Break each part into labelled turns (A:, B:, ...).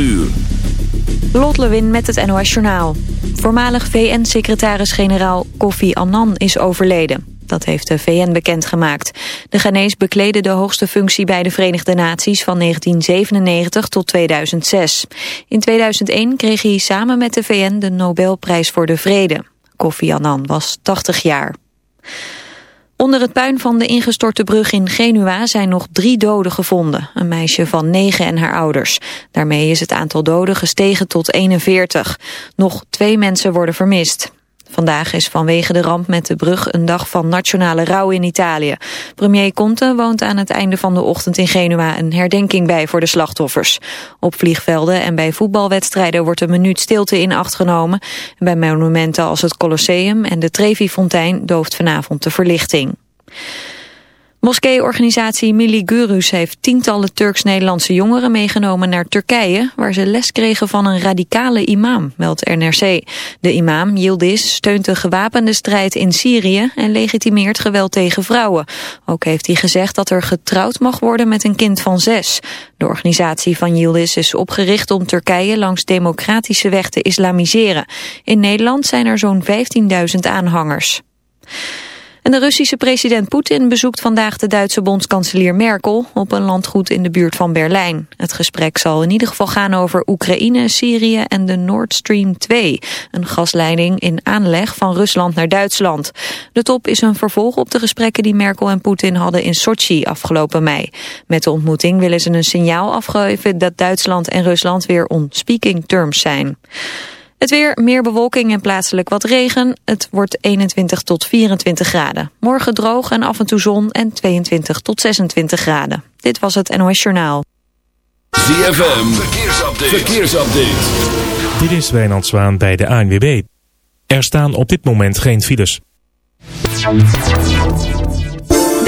A: uur.
B: Lot Lewin met het NOS Journaal. Voormalig VN-secretaris-generaal Kofi Annan is overleden. Dat heeft de VN bekendgemaakt. De Ghanese bekleedde de hoogste functie bij de Verenigde Naties van 1997 tot 2006. In 2001 kreeg hij samen met de VN de Nobelprijs voor de Vrede. Kofi Annan was 80 jaar. Onder het puin van de ingestorte brug in Genua zijn nog drie doden gevonden. Een meisje van negen en haar ouders. Daarmee is het aantal doden gestegen tot 41. Nog twee mensen worden vermist. Vandaag is vanwege de ramp met de brug een dag van nationale rouw in Italië. Premier Conte woont aan het einde van de ochtend in Genua een herdenking bij voor de slachtoffers. Op vliegvelden en bij voetbalwedstrijden wordt een minuut stilte in acht genomen. Bij monumenten als het Colosseum en de Trevi-fontein dooft vanavond de verlichting. Moskeeorganisatie Milli Gurus heeft tientallen Turks-Nederlandse jongeren meegenomen naar Turkije, waar ze les kregen van een radicale imam, meldt NRC. De imam, Yildiz, steunt de gewapende strijd in Syrië en legitimeert geweld tegen vrouwen. Ook heeft hij gezegd dat er getrouwd mag worden met een kind van zes. De organisatie van Yildiz is opgericht om Turkije langs democratische weg te islamiseren. In Nederland zijn er zo'n 15.000 aanhangers. En de Russische president Poetin bezoekt vandaag de Duitse bondskanselier Merkel op een landgoed in de buurt van Berlijn. Het gesprek zal in ieder geval gaan over Oekraïne, Syrië en de Nord Stream 2, een gasleiding in aanleg van Rusland naar Duitsland. De top is een vervolg op de gesprekken die Merkel en Poetin hadden in Sochi afgelopen mei. Met de ontmoeting willen ze een signaal afgeven dat Duitsland en Rusland weer on speaking terms zijn. Het weer, meer bewolking en plaatselijk wat regen. Het wordt 21 tot 24 graden. Morgen droog en af en toe zon en 22 tot 26 graden. Dit was het NOS Journaal.
A: ZFM, verkeersupdate. verkeersupdate.
C: Dit is Wijnand Zwaan bij de ANWB. Er staan op dit moment geen files.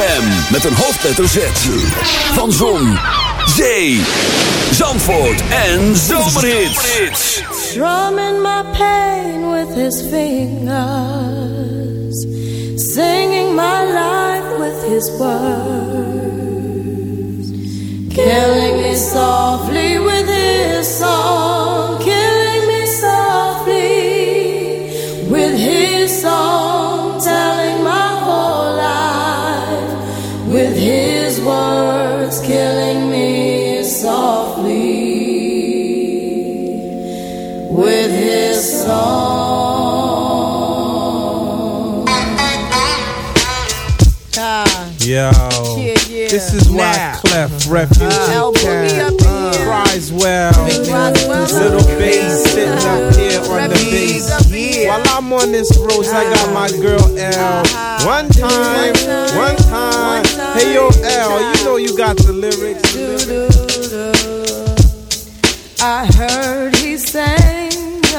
D: Alles
E: met een hoofdletter Z. Van Zon, Zee, Zandvoort en Zomerhits.
F: Drumming my pain with his fingers, singing my life with his words, killing me softly with his song, song.
G: Yo,
H: Yeah, yeah.
G: this is why
H: Now.
G: Clef Refugee uh-huh.
H: Uh, Boogie
G: Camp
H: up in here.
G: cries well. Little bass sitting up uh-huh. here on the bass. While I'm on this road, I got my uh-huh. girl L. One time, one time. Hey yo, L, you know you got the lyrics.
F: I heard he sang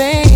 F: with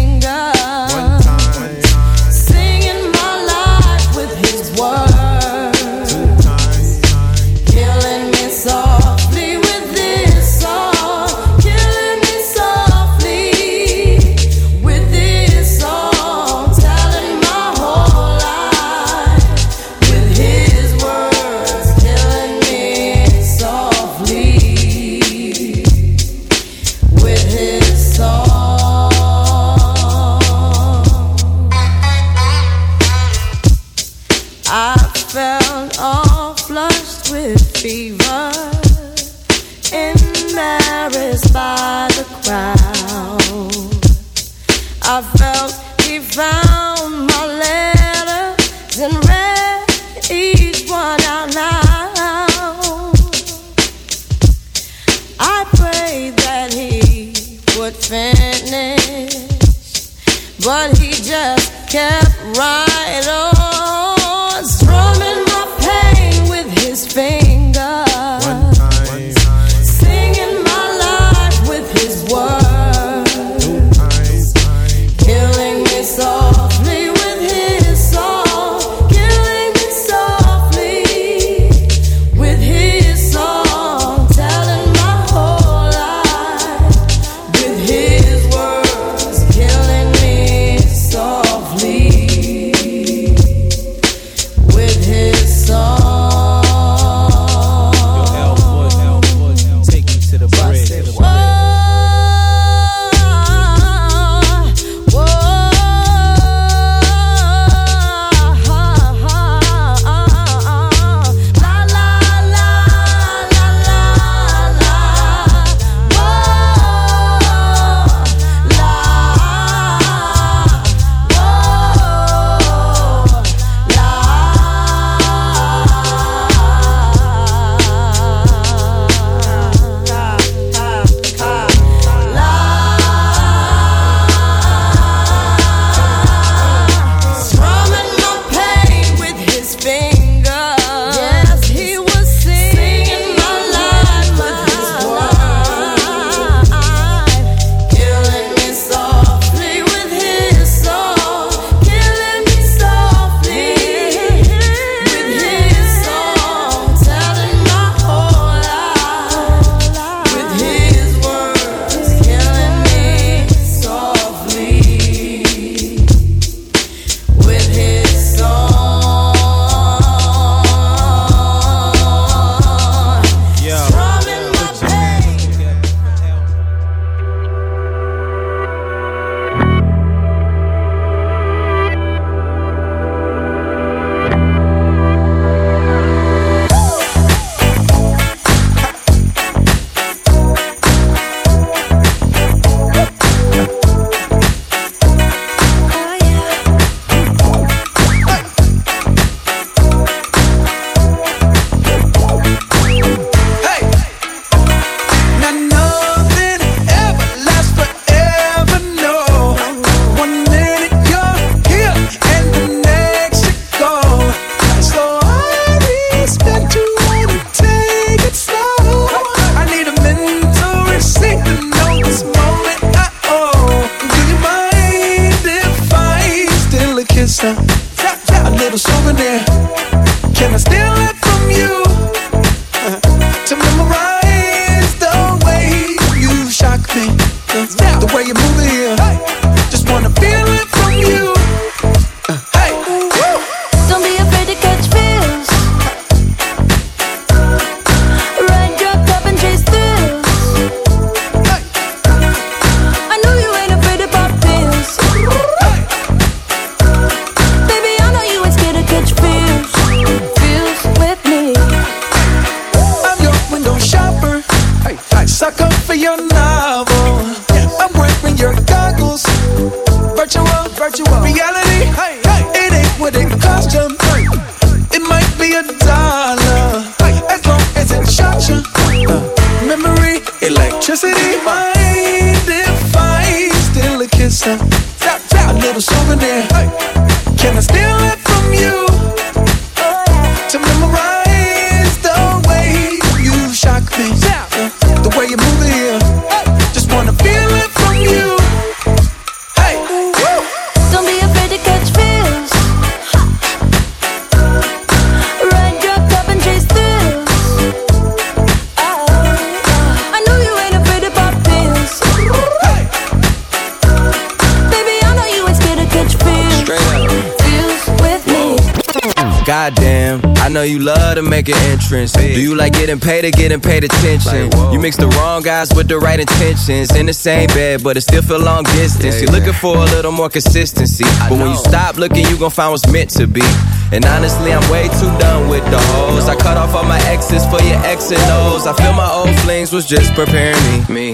E: know you
I: love to make an entrance. Do you like getting paid or getting paid attention? you mix the wrong guys with the right intentions. In the same bed, but it still feel long distance. You're looking for a little more consistency. But when you stop looking, you gon' find what's meant to be. And honestly, I'm way too done with the hoes. I cut off all my exes for your X and O's. I feel my old flings was just preparing me.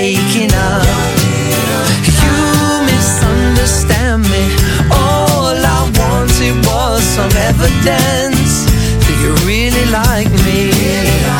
E: And
H: taking up? You misunderstand me. All I wanted was some evidence that you really like me.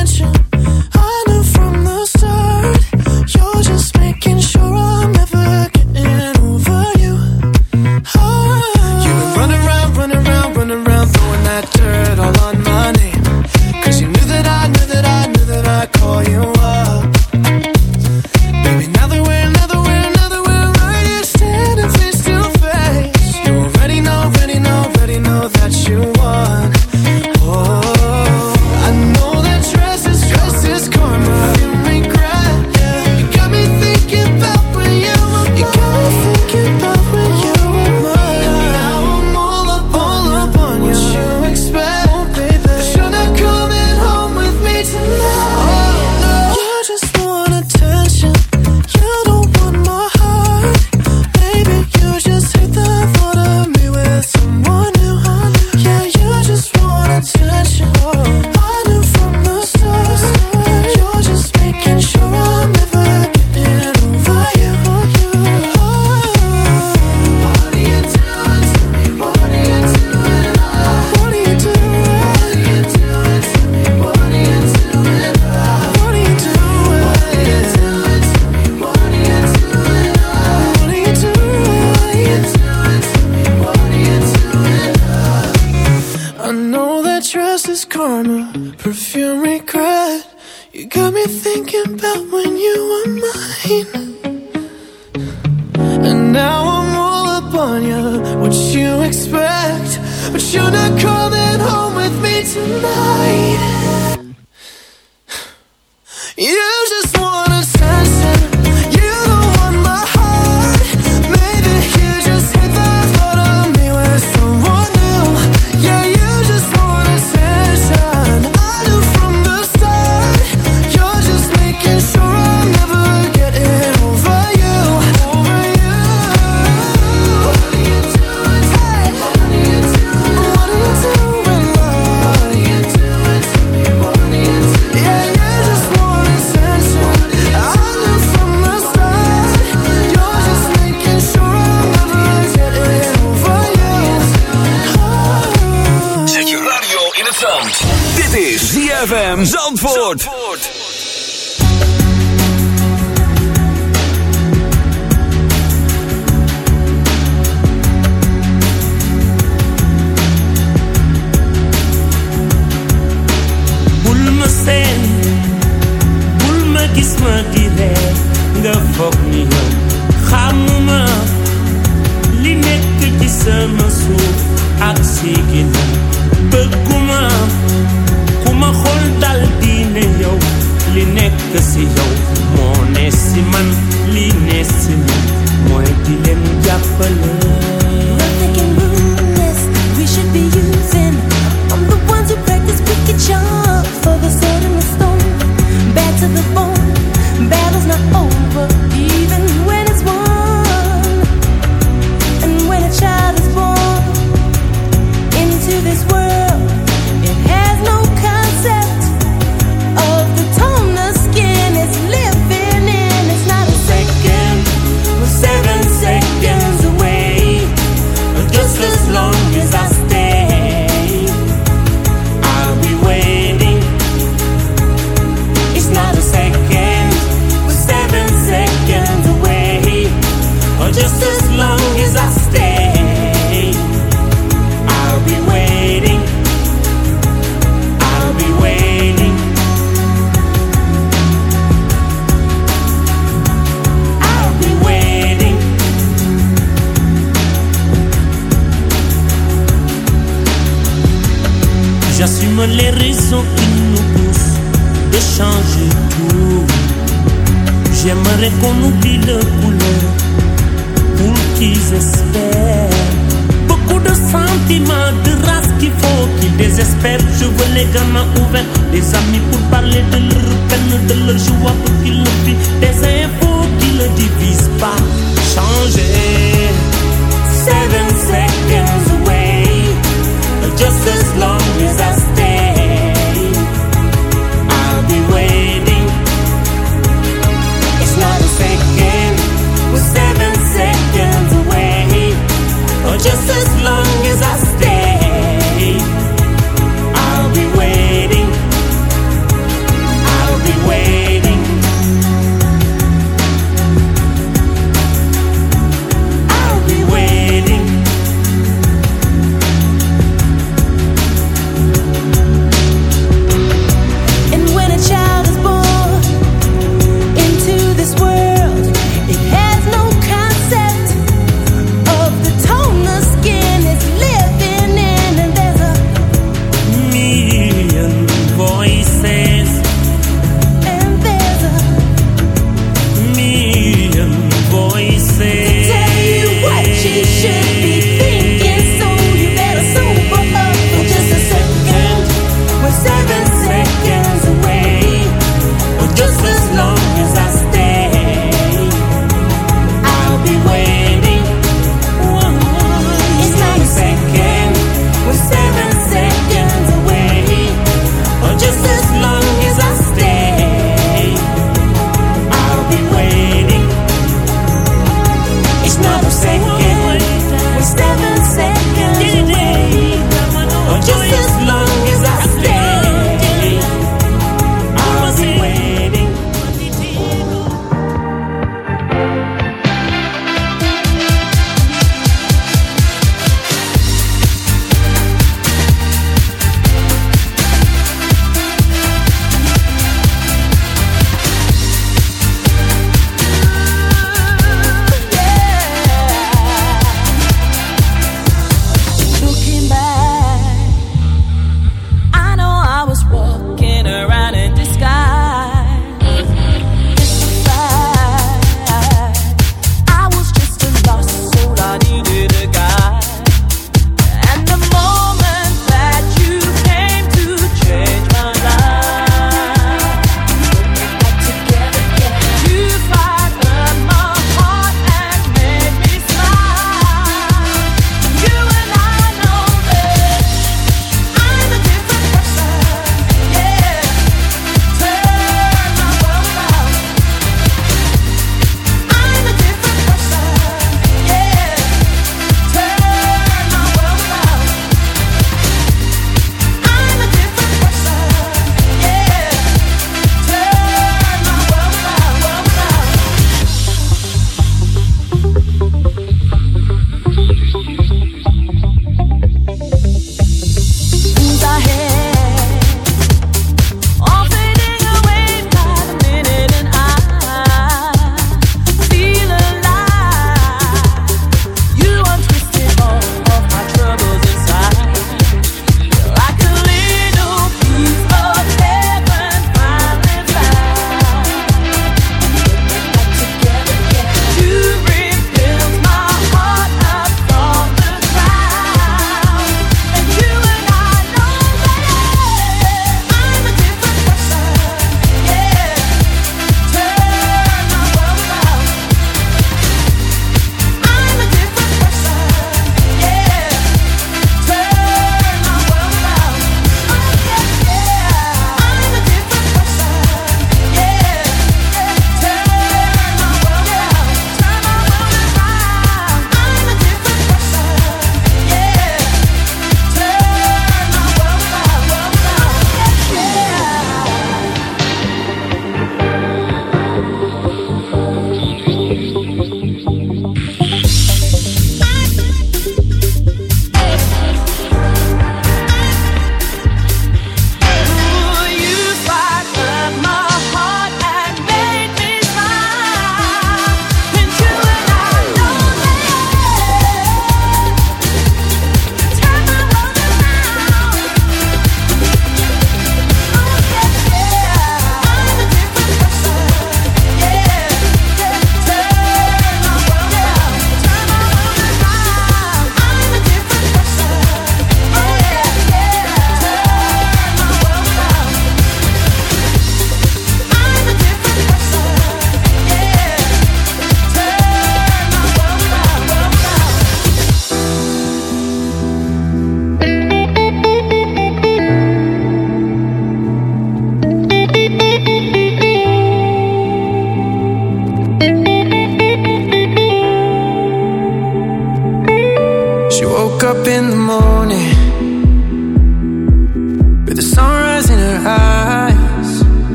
H: attention.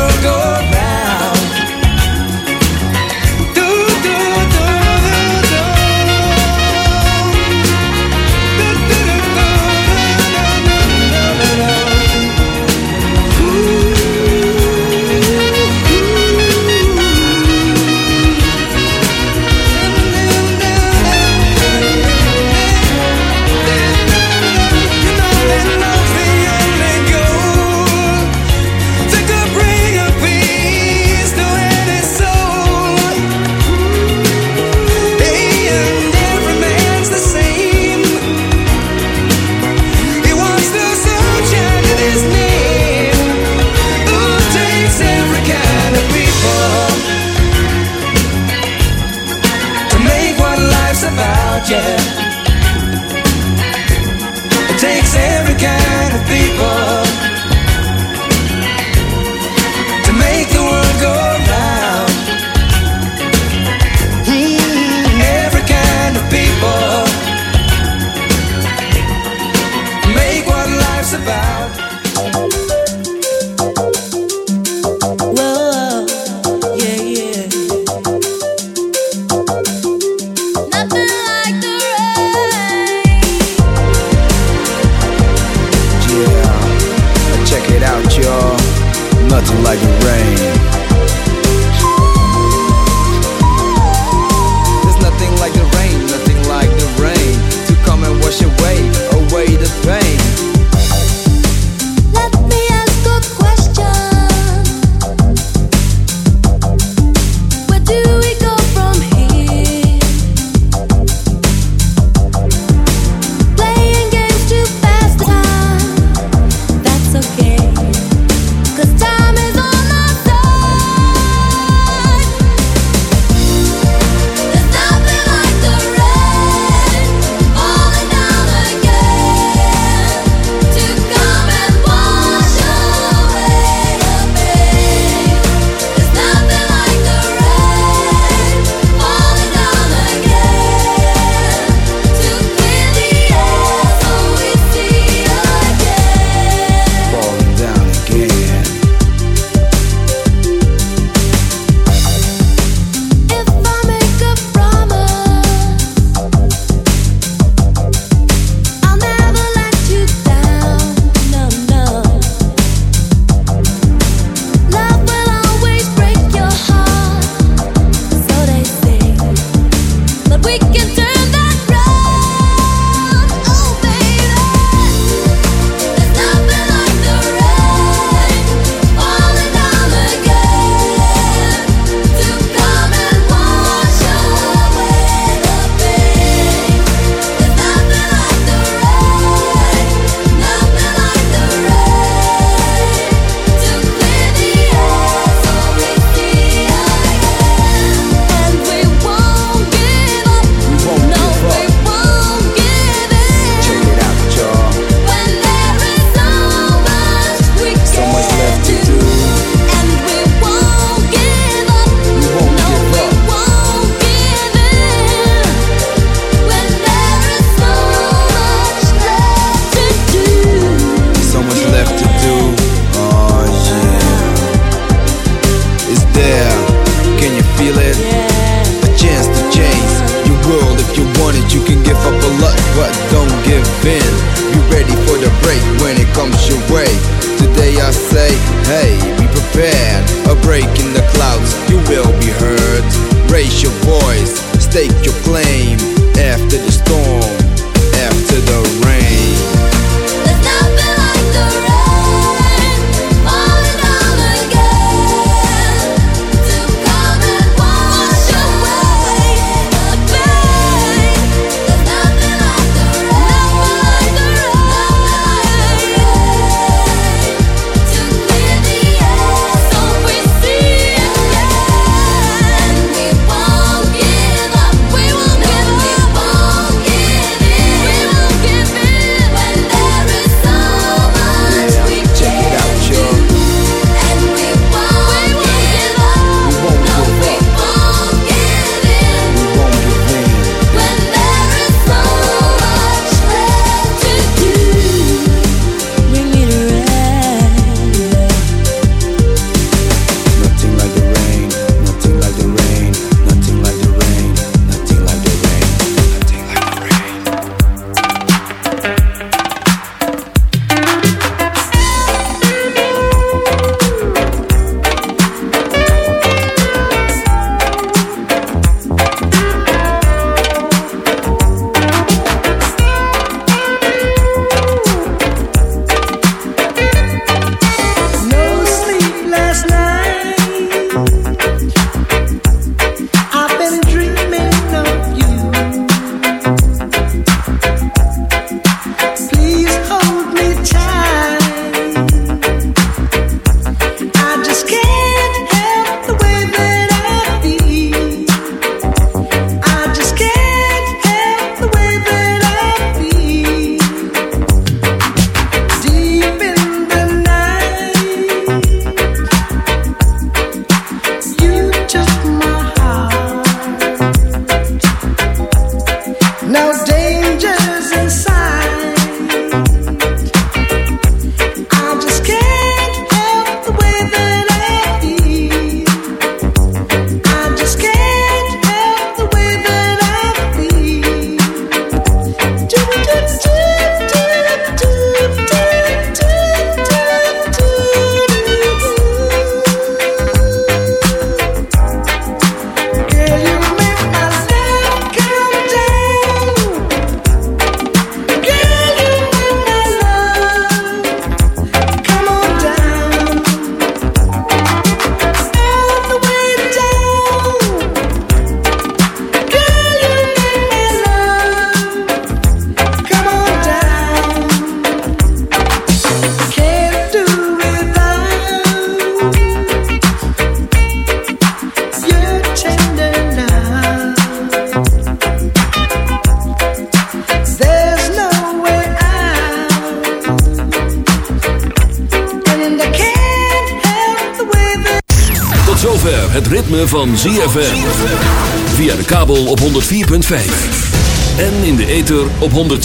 J: world go round. feel it yeah. A chance to change your world. If you want it You can give up a lot but don't give in. Be ready for the break when it
K: comes your way. Today I say,
F: hey, be prepared. A break in the
A: clouds, you will be heard. Raise your voice, stake your